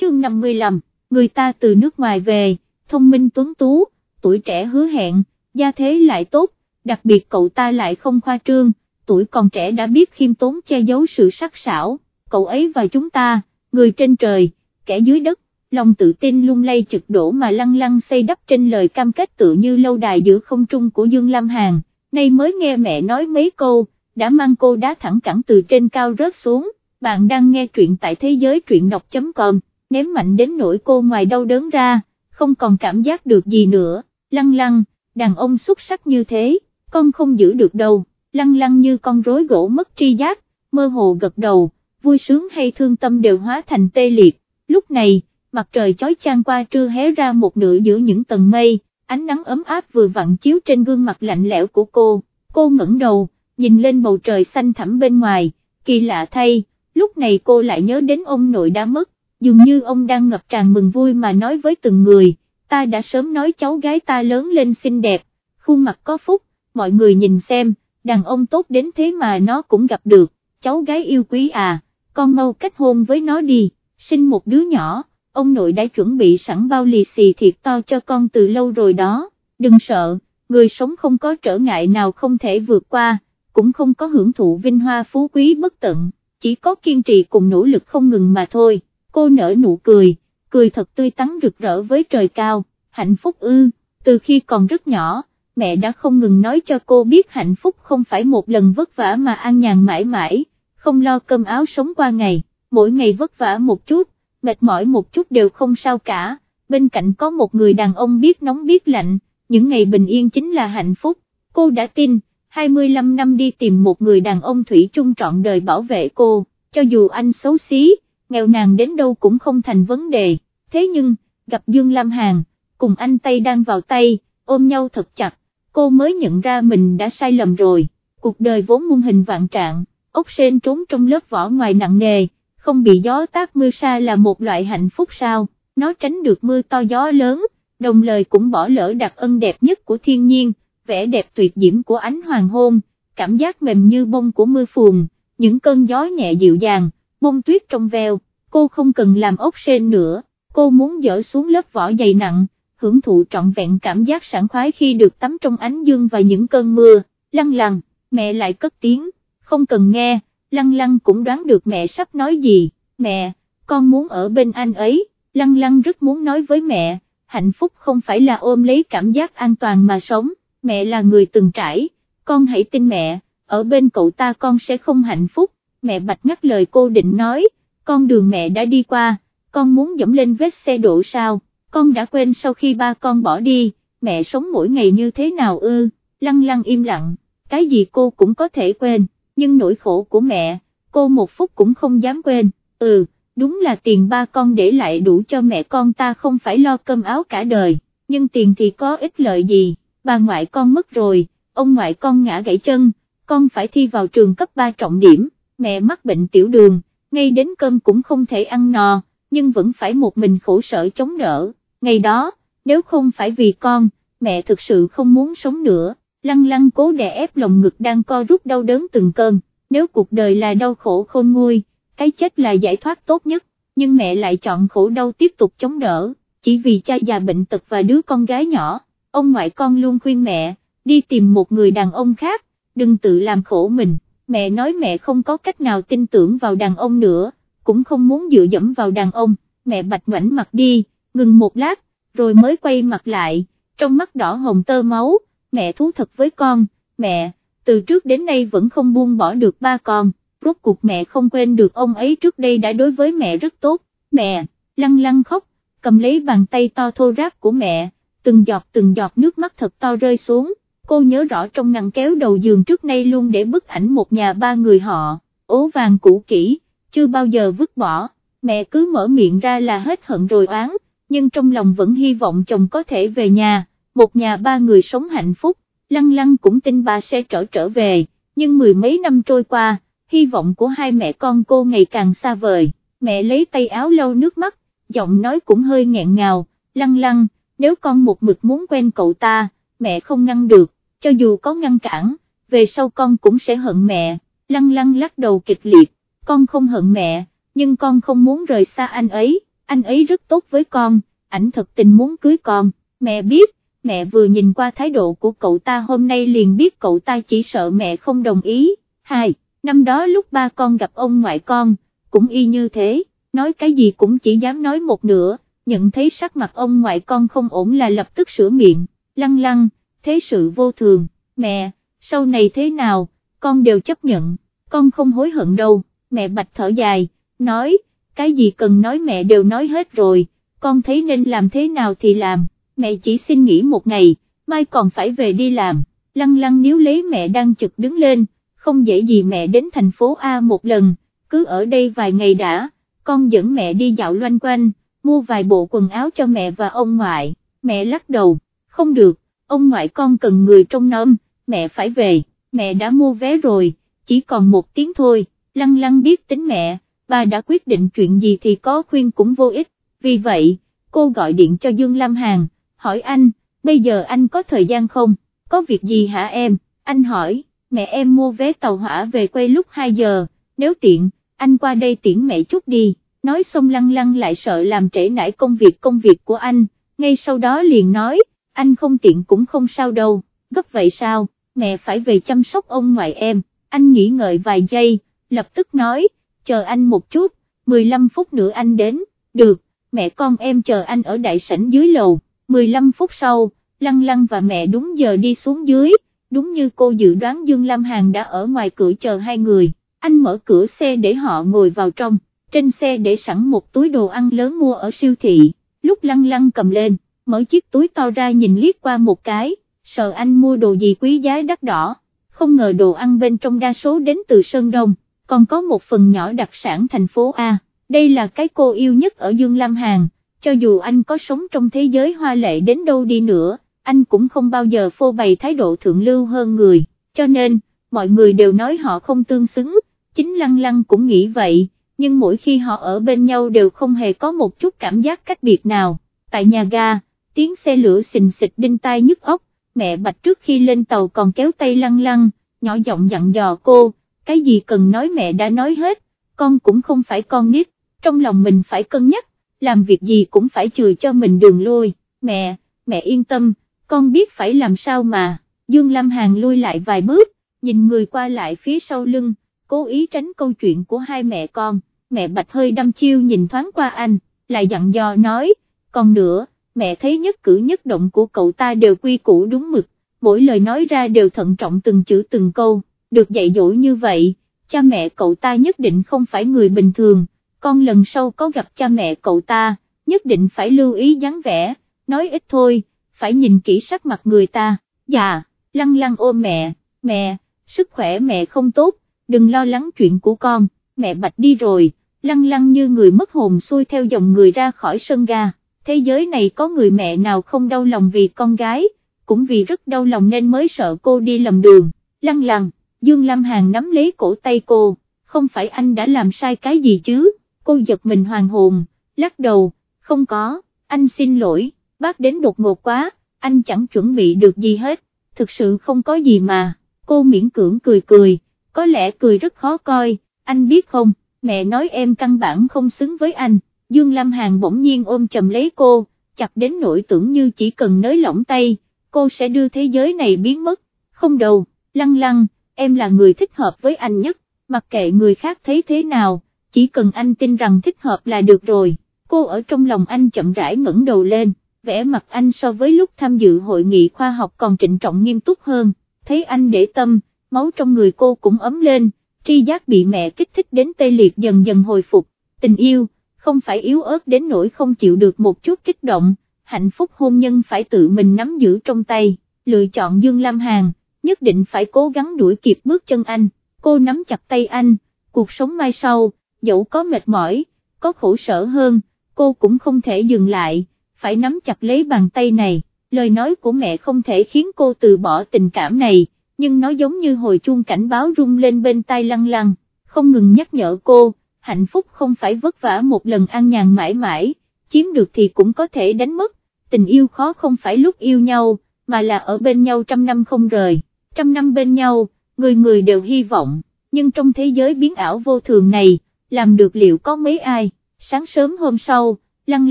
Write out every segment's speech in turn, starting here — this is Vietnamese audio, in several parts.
chương 55, người ta từ nước ngoài về, thông minh tuấn tú, tuổi trẻ hứa hẹn, gia thế lại tốt, đặc biệt cậu ta lại không khoa trương, tuổi còn trẻ đã biết khiêm tốn che giấu sự sắc sảo, cậu ấy và chúng ta, người trên trời, kẻ dưới đất, lòng tự tin lung lay trực đổ mà lăng lăng xây đắp trên lời cam kết tự như lâu đài giữa không trung của Dương Lam Hàn, nay mới nghe mẹ nói mấy câu, đã mang cô đá thẳng cẳng từ trên cao rớt xuống, bạn đang nghe truyện tại thế giới truyện đọc.com, ném mạnh đến nỗi cô ngoài đau đớn ra, không còn cảm giác được gì nữa, lăng lăng, đàn ông xuất sắc như thế, con không giữ được đâu, lăng lăng như con rối gỗ mất tri giác, mơ hồ gật đầu, vui sướng hay thương tâm đều hóa thành tê liệt, lúc này, mặt trời chói chang qua trưa hé ra một nửa giữa những tầng mây, ánh nắng ấm áp vừa vặn chiếu trên gương mặt lạnh lẽo của cô, cô ngẩng đầu, nhìn lên bầu trời xanh thẳm bên ngoài, kỳ lạ thay, lúc này cô lại nhớ đến ông nội đã mất, dường như ông đang ngập tràn mừng vui mà nói với từng người, ta đã sớm nói cháu gái ta lớn lên xinh đẹp, khuôn mặt có phúc, mọi người nhìn xem, đàn ông tốt đến thế mà nó cũng gặp được, cháu gái yêu quý à, con mau kết hôn với nó đi, sinh một đứa nhỏ, ông nội đã chuẩn bị sẵn bao lì xì thiệt to cho con từ lâu rồi đó, đừng sợ, người sống không có trở ngại nào không thể vượt qua, cũng không có hưởng thụ vinh hoa phú quý bất tận, chỉ có kiên trì cùng nỗ lực không ngừng mà thôi, cô nở nụ cười, cười thật tươi tắn rực rỡ với trời cao, hạnh phúc ư, từ khi còn rất nhỏ, mẹ đã không ngừng nói cho cô biết hạnh phúc không phải một lần vất vả mà an nhàn mãi mãi, không lo cơm áo sống qua ngày, mỗi ngày vất vả một chút, mệt mỏi một chút đều không sao cả, bên cạnh có một người đàn ông biết nóng biết lạnh, những ngày bình yên chính là hạnh phúc, cô đã tin, 25 năm đi tìm một người đàn ông thủy chung trọn đời bảo vệ cô, cho dù anh xấu xí, nghèo nàng đến đâu cũng không thành vấn đề, thế nhưng, gặp Dương Lam Hàn, cùng anh tay đang vào tay, ôm nhau thật chặt, cô mới nhận ra mình đã sai lầm rồi, cuộc đời vốn muôn hình vạn trạng, ốc sên trốn trong lớp vỏ ngoài nặng nề, không bị gió tác mưa xa là một loại hạnh phúc sao, nó tránh được mưa to gió lớn, đồng lời cũng bỏ lỡ đặc ân đẹp nhất của thiên nhiên, vẻ đẹp tuyệt diễm của ánh hoàng hôn, cảm giác mềm như bông của mưa phùn, những cơn gió nhẹ dịu dàng, bông tuyết trong veo, cô không cần làm ốc sên nữa, cô muốn dỡ xuống lớp vỏ dày nặng, hưởng thụ trọn vẹn cảm giác sảng khoái khi được tắm trong ánh dương và những cơn mưa, lăng lăng, mẹ lại cất tiếng, không cần nghe, lăng lăng cũng đoán được mẹ sắp nói gì, mẹ, con muốn ở bên anh ấy, lăng lăng rất muốn nói với mẹ, hạnh phúc không phải là ôm lấy cảm giác an toàn mà sống, mẹ là người từng trải, con hãy tin mẹ, ở bên cậu ta con sẽ không hạnh phúc, mẹ bạch ngắt lời cô định nói, con đường mẹ đã đi qua, con muốn dẫm lên vết xe đổ sao, con đã quên sau khi ba con bỏ đi, mẹ sống mỗi ngày như thế nào ư, lăng lăng im lặng, cái gì cô cũng có thể quên, nhưng nỗi khổ của mẹ, cô một phút cũng không dám quên, ừ, đúng là tiền ba con để lại đủ cho mẹ con ta không phải lo cơm áo cả đời, nhưng tiền thì có ích lợi gì, bà ngoại con mất rồi, ông ngoại con ngã gãy chân, con phải thi vào trường cấp 3 trọng điểm, mẹ mắc bệnh tiểu đường, ngay đến cơm cũng không thể ăn no, nhưng vẫn phải một mình khổ sở chống đỡ, ngày đó, nếu không phải vì con, mẹ thực sự không muốn sống nữa, lăng lăng cố đè ép lồng ngực đang co rút đau đớn từng cơn, nếu cuộc đời là đau khổ khôn nguôi, cái chết là giải thoát tốt nhất, nhưng mẹ lại chọn khổ đau tiếp tục chống đỡ, chỉ vì cha già bệnh tật và đứa con gái nhỏ, ông ngoại con luôn khuyên mẹ, đi tìm một người đàn ông khác, đừng tự làm khổ mình, mẹ nói mẹ không có cách nào tin tưởng vào đàn ông nữa, cũng không muốn dựa dẫm vào đàn ông, mẹ bạch ngoảnh mặt đi, ngừng một lát, rồi mới quay mặt lại, trong mắt đỏ hồng tơ máu, mẹ thú thật với con, mẹ, từ trước đến nay vẫn không buông bỏ được ba con, rốt cuộc mẹ không quên được ông ấy trước đây đã đối với mẹ rất tốt, mẹ, lăng lăng khóc, cầm lấy bàn tay to thô ráp của mẹ, từng giọt từng giọt nước mắt thật to rơi xuống, cô nhớ rõ trong ngăn kéo đầu giường trước nay luôn để bức ảnh một nhà ba người họ, ố vàng cũ kỹ, chưa bao giờ vứt bỏ, mẹ cứ mở miệng ra là hết hận rồi oán, nhưng trong lòng vẫn hy vọng chồng có thể về nhà, một nhà ba người sống hạnh phúc, lăng lăng cũng tin bà sẽ trở trở về, nhưng mười mấy năm trôi qua, hy vọng của hai mẹ con cô ngày càng xa vời, mẹ lấy tay áo lau nước mắt, giọng nói cũng hơi nghẹn ngào, lăng lăng, nếu con một mực muốn quen cậu ta, mẹ không ngăn được, cho dù có ngăn cản, về sau con cũng sẽ hận mẹ, lăng lăng lắc đầu kịch liệt, con không hận mẹ, nhưng con không muốn rời xa anh ấy anh ấy rất tốt với con, ảnh thật tình muốn cưới con, mẹ biết, mẹ vừa nhìn qua thái độ của cậu ta hôm nay liền biết cậu ta chỉ sợ mẹ không đồng ý, hai, năm đó lúc ba con gặp ông ngoại con, cũng y như thế, nói cái gì cũng chỉ dám nói một nửa, nhận thấy sắc mặt ông ngoại con không ổn là lập tức sửa miệng, lăng lăng, thế sự vô thường, mẹ, sau này thế nào, con đều chấp nhận, con không hối hận đâu, mẹ bạch thở dài, nói, cái gì cần nói mẹ đều nói hết rồi, con thấy nên làm thế nào thì làm, mẹ chỉ xin nghỉ một ngày, mai còn phải về đi làm, lăng lăng nếu lấy mẹ đang trực đứng lên, không dễ gì mẹ đến thành phố A một lần, cứ ở đây vài ngày đã, con dẫn mẹ đi dạo loanh quanh, mua vài bộ quần áo cho mẹ và ông ngoại, mẹ lắc đầu, không được, ông ngoại con cần người trông nom, mẹ phải về, mẹ đã mua vé rồi, chỉ còn một tiếng thôi, lăng lăng biết tính mẹ, bà đã quyết định chuyện gì thì có khuyên cũng vô ích, vì vậy, cô gọi điện cho Dương Lam Hàn, hỏi anh, bây giờ anh có thời gian không, có việc gì hả em, anh hỏi, mẹ em mua vé tàu hỏa về quê lúc 2 giờ, nếu tiện, anh qua đây tiễn mẹ chút đi, nói xong lăng lăng lại sợ làm trễ nải công việc công việc của anh, ngay sau đó liền nói, anh không tiện cũng không sao đâu, gấp vậy sao, mẹ phải về chăm sóc ông ngoại em, anh nghĩ ngợi vài giây, lập tức nói, chờ anh một chút, 15 phút nữa anh đến, được, mẹ con em chờ anh ở đại sảnh dưới lầu, 15 phút sau, Lăng Lăng và mẹ đúng giờ đi xuống dưới, đúng như cô dự đoán Dương Lam Hàn đã ở ngoài cửa chờ hai người, anh mở cửa xe để họ ngồi vào trong, trên xe để sẵn một túi đồ ăn lớn mua ở siêu thị, lúc Lăng Lăng cầm lên, mở chiếc túi to ra nhìn liếc qua một cái, sợ anh mua đồ gì quý giá đắt đỏ, không ngờ đồ ăn bên trong đa số đến từ Sơn Đông, còn có một phần nhỏ đặc sản thành phố A, đây là cái cô yêu nhất ở Dương Lam Hàn, cho dù anh có sống trong thế giới hoa lệ đến đâu đi nữa, anh cũng không bao giờ phô bày thái độ thượng lưu hơn người, cho nên, mọi người đều nói họ không tương xứng, chính Lăng Lăng cũng nghĩ vậy, nhưng mỗi khi họ ở bên nhau đều không hề có một chút cảm giác cách biệt nào, tại nhà ga, tiếng xe lửa xình xịch đinh tai nhức óc, mẹ Bạch trước khi lên tàu còn kéo tay Lăng Lăng, nhỏ giọng dặn dò cô, cái gì cần nói mẹ đã nói hết, con cũng không phải con nít, trong lòng mình phải cân nhắc, làm việc gì cũng phải chừa cho mình đường lui, mẹ, mẹ yên tâm, con biết phải làm sao mà, Dương lam Hàn lui lại vài bước, nhìn người qua lại phía sau lưng, cố ý tránh câu chuyện của hai mẹ con, mẹ Bạch hơi đăm chiêu nhìn thoáng qua anh, lại dặn dò nói, còn nữa, mẹ thấy nhất cử nhất động của cậu ta đều quy củ đúng mực, mỗi lời nói ra đều thận trọng từng chữ từng câu, được dạy dỗ như vậy, cha mẹ cậu ta nhất định không phải người bình thường, con lần sau có gặp cha mẹ cậu ta, nhất định phải lưu ý dáng vẻ, nói ít thôi, phải nhìn kỹ sắc mặt người ta, dạ, lăng lăng ôm mẹ, mẹ, sức khỏe mẹ không tốt, đừng lo lắng chuyện của con, mẹ bạch đi rồi, lăng lăng như người mất hồn xuôi theo dòng người ra khỏi sân ga, thế giới này có người mẹ nào không đau lòng vì con gái, cũng vì rất đau lòng nên mới sợ cô đi lầm đường, lăng lăng, Dương Lam Hàn nắm lấy cổ tay cô, không phải anh đã làm sai cái gì chứ, cô giật mình hoàng hồn, lắc đầu, không có, anh xin lỗi, bác đến đột ngột quá, anh chẳng chuẩn bị được gì hết, thực sự không có gì mà, cô miễn cưỡng cười cười, có lẽ cười rất khó coi, anh biết không, mẹ nói em căn bản không xứng với anh, Dương Lam Hàn bỗng nhiên ôm chầm lấy cô, chặt đến nỗi tưởng như chỉ cần nới lỏng tay, cô sẽ đưa thế giới này biến mất, không đâu, lăng lăng, em là người thích hợp với anh nhất, mặc kệ người khác thấy thế nào, chỉ cần anh tin rằng thích hợp là được rồi, cô ở trong lòng anh chậm rãi ngẩng đầu lên, vẽ mặt anh so với lúc tham dự hội nghị khoa học còn trịnh trọng nghiêm túc hơn, thấy anh để tâm, máu trong người cô cũng ấm lên, tri giác bị mẹ kích thích đến tê liệt dần dần hồi phục, tình yêu, không phải yếu ớt đến nỗi không chịu được một chút kích động, hạnh phúc hôn nhân phải tự mình nắm giữ trong tay, lựa chọn Dương Lam Hàn, nhất định phải cố gắng đuổi kịp bước chân anh, cô nắm chặt tay anh, cuộc sống mai sau, dẫu có mệt mỏi, có khổ sở hơn, cô cũng không thể dừng lại, phải nắm chặt lấy bàn tay này, lời nói của mẹ không thể khiến cô từ bỏ tình cảm này, nhưng nó giống như hồi chuông cảnh báo rung lên bên tai lăng lăng, không ngừng nhắc nhở cô, hạnh phúc không phải vất vả một lần an nhàn mãi mãi, chiếm được thì cũng có thể đánh mất, tình yêu khó không phải lúc yêu nhau, mà là ở bên nhau trăm năm không rời, trăm năm bên nhau, người người đều hy vọng, nhưng trong thế giới biến ảo vô thường này, làm được liệu có mấy ai, sáng sớm hôm sau, lăng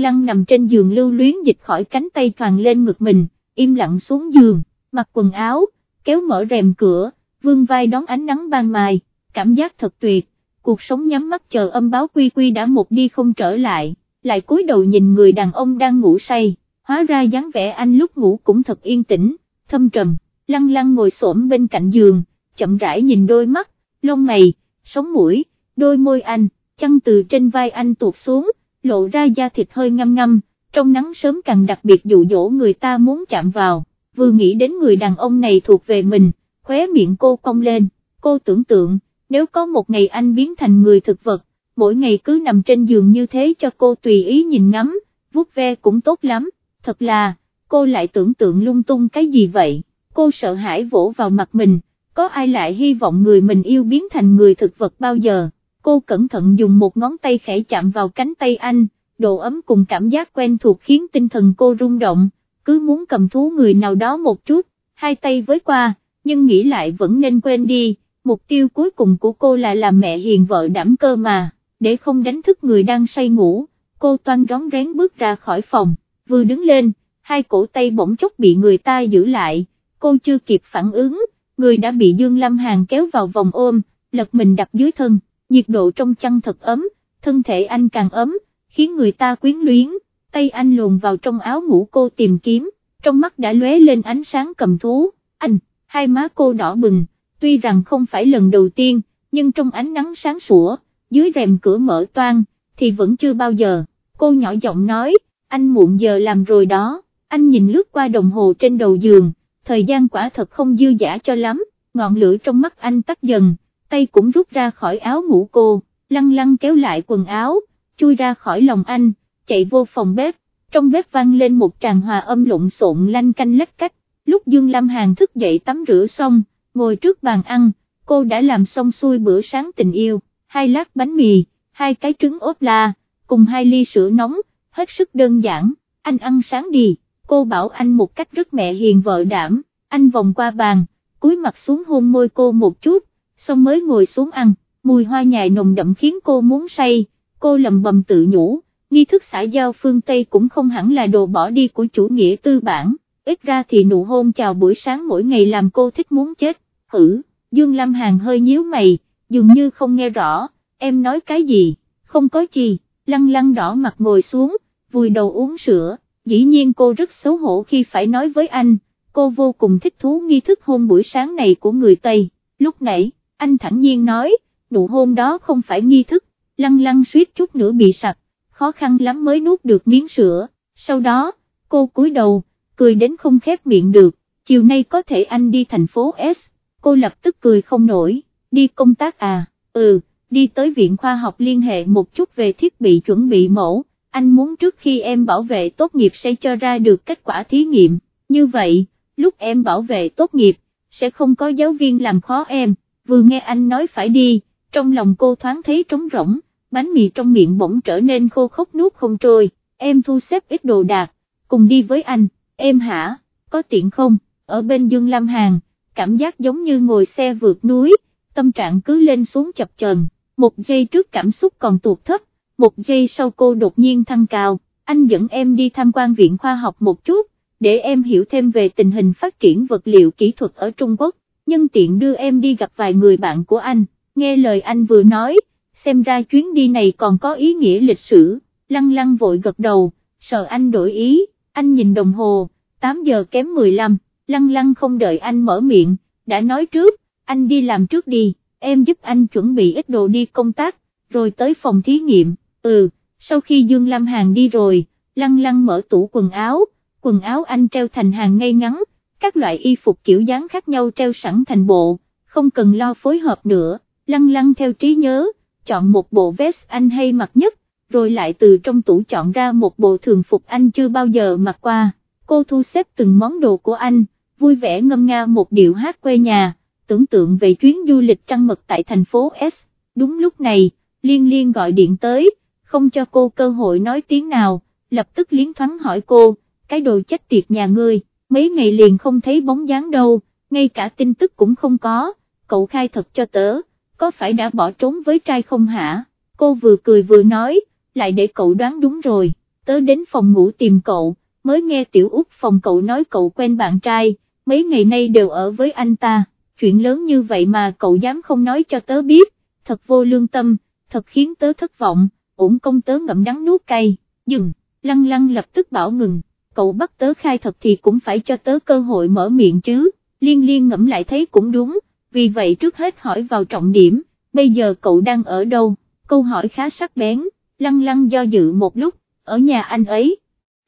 lăng nằm trên giường lưu luyến dịch khỏi cánh tay toàn lên ngực mình, im lặng xuống giường, mặc quần áo, kéo mở rèm cửa, vương vai đón ánh nắng ban mai, cảm giác thật tuyệt, cuộc sống nhắm mắt chờ âm báo quy quy đã một đi không trở lại, lại cúi đầu nhìn người đàn ông đang ngủ say, hóa ra dáng vẻ anh lúc ngủ cũng thật yên tĩnh, thâm trầm, lăng lăng ngồi xổm bên cạnh giường, chậm rãi nhìn đôi mắt, lông mày, sống mũi, đôi môi anh, chăn từ trên vai anh tuột xuống, lộ ra da thịt hơi ngâm ngâm, trong nắng sớm càng đặc biệt dụ dỗ người ta muốn chạm vào, vừa nghĩ đến người đàn ông này thuộc về mình, khóe miệng cô cong lên, cô tưởng tượng, nếu có một ngày anh biến thành người thực vật, mỗi ngày cứ nằm trên giường như thế cho cô tùy ý nhìn ngắm, vuốt ve cũng tốt lắm, thật là, cô lại tưởng tượng lung tung cái gì vậy, cô sợ hãi vỗ vào mặt mình, có ai lại hy vọng người mình yêu biến thành người thực vật bao giờ, cô cẩn thận dùng một ngón tay khẽ chạm vào cánh tay anh, độ ấm cùng cảm giác quen thuộc khiến tinh thần cô rung động, cứ muốn cầm thú người nào đó một chút, hai tay với qua, nhưng nghĩ lại vẫn nên quên đi, mục tiêu cuối cùng của cô là làm mẹ hiền vợ đảm cơ mà, để không đánh thức người đang say ngủ, cô toan rón rén bước ra khỏi phòng, vừa đứng lên, hai cổ tay bỗng chốc bị người ta giữ lại, cô chưa kịp phản ứng, người đã bị Dương Lâm Hàn kéo vào vòng ôm, lật mình đặt dưới thân, nhiệt độ trong chăn thật ấm, thân thể anh càng ấm, khiến người ta quyến luyến, tay anh luồn vào trong áo ngủ cô tìm kiếm, trong mắt đã lóe lên ánh sáng cầm thú, anh, hai má cô đỏ bừng, tuy rằng không phải lần đầu tiên, nhưng trong ánh nắng sáng sủa, dưới rèm cửa mở toan, thì vẫn chưa bao giờ, cô nhỏ giọng nói, anh muộn giờ làm rồi đó, anh nhìn lướt qua đồng hồ trên đầu giường, thời gian quả thật không dư giả cho lắm, ngọn lửa trong mắt anh tắt dần, tay cũng rút ra khỏi áo ngủ cô, lăng lăng kéo lại quần áo, chui ra khỏi lòng anh, chạy vô phòng bếp, trong bếp vang lên một tràng hòa âm lộn xộn lanh canh lách cách, lúc Dương Lâm Hàn thức dậy tắm rửa xong, ngồi trước bàn ăn, cô đã làm xong xuôi bữa sáng tình yêu, hai lát bánh mì, hai cái trứng ốp la, cùng hai ly sữa nóng, hết sức đơn giản, anh ăn sáng đi, cô bảo anh một cách rất mẹ hiền vợ đảm, anh vòng qua bàn, cúi mặt xuống hôn môi cô một chút, xong mới ngồi xuống ăn, mùi hoa nhài nồng đậm khiến cô muốn say, cô lầm bầm tự nhủ, nghi thức xã giao phương Tây cũng không hẳn là đồ bỏ đi của chủ nghĩa tư bản, ít ra thì nụ hôn chào buổi sáng mỗi ngày làm cô thích muốn chết, hử, Dương Lam Hàn hơi nhíu mày, dường như không nghe rõ, em nói cái gì, không có gì, lăng lăng đỏ mặt ngồi xuống, vùi đầu uống sữa, dĩ nhiên cô rất xấu hổ khi phải nói với anh, cô vô cùng thích thú nghi thức hôn buổi sáng này của người Tây, lúc nãy, anh thẳng nhiên nói, nụ hôn đó không phải nghi thức, lăng lăng suýt chút nữa bị sặc, khó khăn lắm mới nuốt được miếng sữa, sau đó, cô cúi đầu, cười đến không khép miệng được, chiều nay có thể anh đi thành phố S, cô lập tức cười không nổi, đi công tác à, ừ, đi tới viện khoa học liên hệ một chút về thiết bị chuẩn bị mẫu, anh muốn trước khi em bảo vệ tốt nghiệp sẽ cho ra được kết quả thí nghiệm, như vậy, lúc em bảo vệ tốt nghiệp, sẽ không có giáo viên làm khó em, vừa nghe anh nói phải đi, trong lòng cô thoáng thấy trống rỗng, bánh mì trong miệng bỗng trở nên khô khốc nuốt không trôi, em thu xếp ít đồ đạc, cùng đi với anh, em hả, có tiện không, ở bên Dương Lam Hàn, cảm giác giống như ngồi xe vượt núi, tâm trạng cứ lên xuống chập chờn, một giây trước cảm xúc còn tụt thấp, một giây sau cô đột nhiên thăng cao, anh dẫn em đi tham quan viện khoa học một chút, để em hiểu thêm về tình hình phát triển vật liệu kỹ thuật ở Trung Quốc, nhân tiện đưa em đi gặp vài người bạn của anh, nghe lời anh vừa nói, xem ra chuyến đi này còn có ý nghĩa lịch sử, lăng lăng vội gật đầu, sợ anh đổi ý, anh nhìn đồng hồ, 8 giờ kém 15, lăng lăng không đợi anh mở miệng, đã nói trước, anh đi làm trước đi, em giúp anh chuẩn bị ít đồ đi công tác, rồi tới phòng thí nghiệm, ừ, sau khi Dương Lam Hàn đi rồi, lăng lăng mở tủ quần áo, quần áo anh treo thành hàng ngay ngắn, các loại y phục kiểu dáng khác nhau treo sẵn thành bộ, không cần lo phối hợp nữa, lăng lăng theo trí nhớ, chọn một bộ vest anh hay mặc nhất, rồi lại từ trong tủ chọn ra một bộ thường phục anh chưa bao giờ mặc qua, cô thu xếp từng món đồ của anh, vui vẻ ngâm nga một điệu hát quê nhà, tưởng tượng về chuyến du lịch trăng mật tại thành phố S, đúng lúc này, liên liên gọi điện tới, không cho cô cơ hội nói tiếng nào, lập tức liến thoáng hỏi cô, cái đồ chết tiệt nhà ngươi, mấy ngày liền không thấy bóng dáng đâu, ngay cả tin tức cũng không có, cậu khai thật cho tớ, có phải đã bỏ trốn với trai không hả, cô vừa cười vừa nói, lại để cậu đoán đúng rồi, tớ đến phòng ngủ tìm cậu, mới nghe tiểu út phòng cậu nói cậu quen bạn trai, mấy ngày nay đều ở với anh ta, chuyện lớn như vậy mà cậu dám không nói cho tớ biết, thật vô lương tâm, thật khiến tớ thất vọng, ổn công tớ ngậm đắng nuốt cay, dừng, lăng lăng lập tức bảo ngừng, cậu bắt tớ khai thật thì cũng phải cho tớ cơ hội mở miệng chứ, liên liên ngẫm lại thấy cũng đúng, vì vậy trước hết hỏi vào trọng điểm, bây giờ cậu đang ở đâu, câu hỏi khá sắc bén, lăng lăng do dự một lúc, ở nhà anh ấy.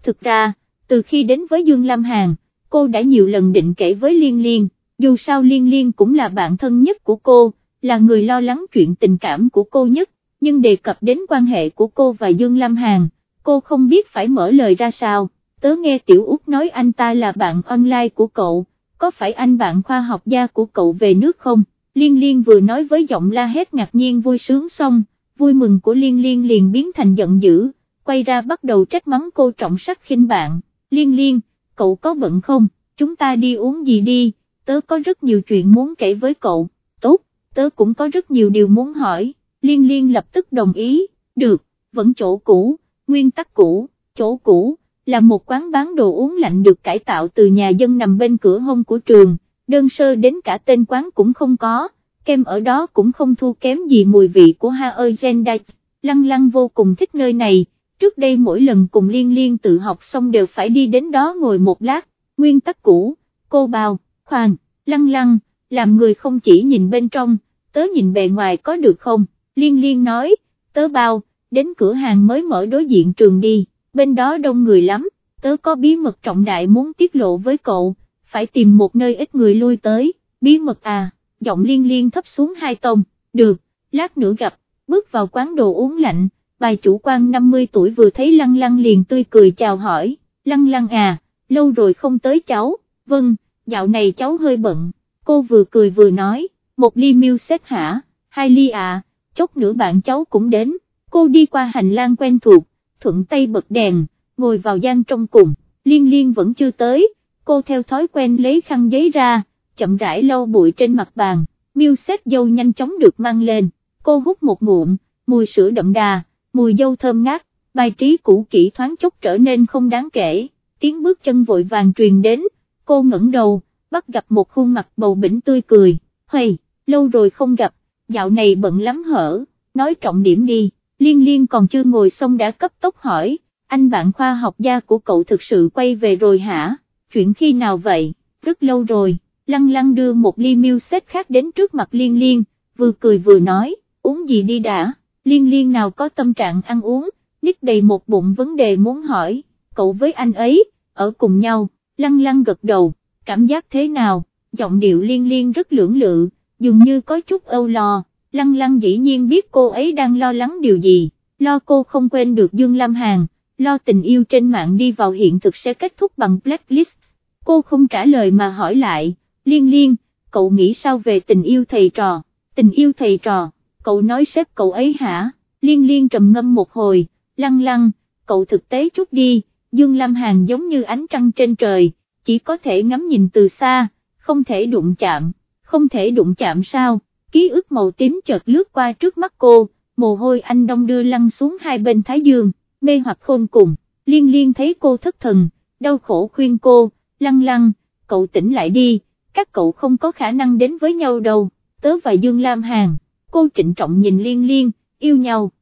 Thực ra, từ khi đến với Dương Lam Hàn, cô đã nhiều lần định kể với Liên Liên, dù sao Liên Liên cũng là bạn thân nhất của cô, là người lo lắng chuyện tình cảm của cô nhất, nhưng đề cập đến quan hệ của cô và Dương Lam Hàn, cô không biết phải mở lời ra sao, tớ nghe Tiểu Út nói anh ta là bạn online của cậu, có phải anh bạn khoa học gia của cậu về nước không? Liên Liên vừa nói với giọng la hét ngạc nhiên vui sướng xong, vui mừng của Liên Liên liền biến thành giận dữ, quay ra bắt đầu trách mắng cô trọng sắc khinh bạn, Liên Liên, cậu có bận không, chúng ta đi uống gì đi, tớ có rất nhiều chuyện muốn kể với cậu, tốt, tớ cũng có rất nhiều điều muốn hỏi, Liên Liên lập tức đồng ý, được, vẫn chỗ cũ, nguyên tắc cũ, chỗ cũ, là một quán bán đồ uống lạnh được cải tạo từ nhà dân nằm bên cửa hông của trường, đơn sơ đến cả tên quán cũng không có, kem ở đó cũng không thua kém gì mùi vị của Ha Agenda, lăng lăng vô cùng thích nơi này, trước đây mỗi lần cùng liên liên tự học xong đều phải đi đến đó ngồi một lát, nguyên tắc cũ, cô bào, khoan, lăng lăng, làm người không chỉ nhìn bên trong, tớ nhìn bề ngoài có được không, liên liên nói, tớ bao, đến cửa hàng mới mở đối diện trường đi, bên đó đông người lắm, tớ có bí mật trọng đại muốn tiết lộ với cậu, phải tìm một nơi ít người lui tới, bí mật à, giọng liên liên thấp xuống hai tông, được, lát nữa gặp, bước vào quán đồ uống lạnh, bài chủ quan 50 tuổi vừa thấy lăng lăng liền tươi cười chào hỏi, lăng lăng à, lâu rồi không tới cháu, vâng, dạo này cháu hơi bận, cô vừa cười vừa nói, một ly miêu xét hả, hai ly à, chốc nữa bạn cháu cũng đến, cô đi qua hành lang quen thuộc, thuận tay bật đèn, ngồi vào gian trong cùng, liên liên vẫn chưa tới, cô theo thói quen lấy khăn giấy ra, chậm rãi lau bụi trên mặt bàn, miêu xếp dâu nhanh chóng được mang lên, cô hút một ngụm, mùi sữa đậm đà, mùi dâu thơm ngát, bài trí cũ kỹ thoáng chốc trở nên không đáng kể, tiếng bước chân vội vàng truyền đến, cô ngẩng đầu, bắt gặp một khuôn mặt bầu bỉnh tươi cười, hay, lâu rồi không gặp, dạo này bận lắm hở, nói trọng điểm đi, liên liên còn chưa ngồi xong đã cấp tốc hỏi, anh bạn khoa học gia của cậu thực sự quay về rồi hả, chuyện khi nào vậy, rất lâu rồi, lăng lăng đưa một ly miêu xếp khác đến trước mặt liên liên, vừa cười vừa nói, uống gì đi đã liên liên nào có tâm trạng ăn uống, nít đầy một bụng vấn đề muốn hỏi, cậu với anh ấy, ở cùng nhau, lăng lăng gật đầu, cảm giác thế nào, giọng điệu liên liên rất lưỡng lự, dường như có chút âu lo, lăng lăng dĩ nhiên biết cô ấy đang lo lắng điều gì, lo cô không quên được Dương Lam Hàn, lo tình yêu trên mạng đi vào hiện thực sẽ kết thúc bằng blacklist, cô không trả lời mà hỏi lại, liên liên, cậu nghĩ sao về tình yêu thầy trò, tình yêu thầy trò cậu nói sếp cậu ấy hả, liên liên trầm ngâm một hồi, lăng lăng, cậu thực tế chút đi, Dương Lam Hàn giống như ánh trăng trên trời, chỉ có thể ngắm nhìn từ xa, không thể đụng chạm, không thể đụng chạm sao, ký ức màu tím chợt lướt qua trước mắt cô, mồ hôi anh đông đưa lăn xuống hai bên thái dương, mê hoặc khôn cùng, liên liên thấy cô thất thần, đau khổ khuyên cô, lăng lăng, cậu tỉnh lại đi, các cậu không có khả năng đến với nhau đâu, tớ và Dương Lam Hàn cô trịnh trọng nhìn liên liên, yêu nhau.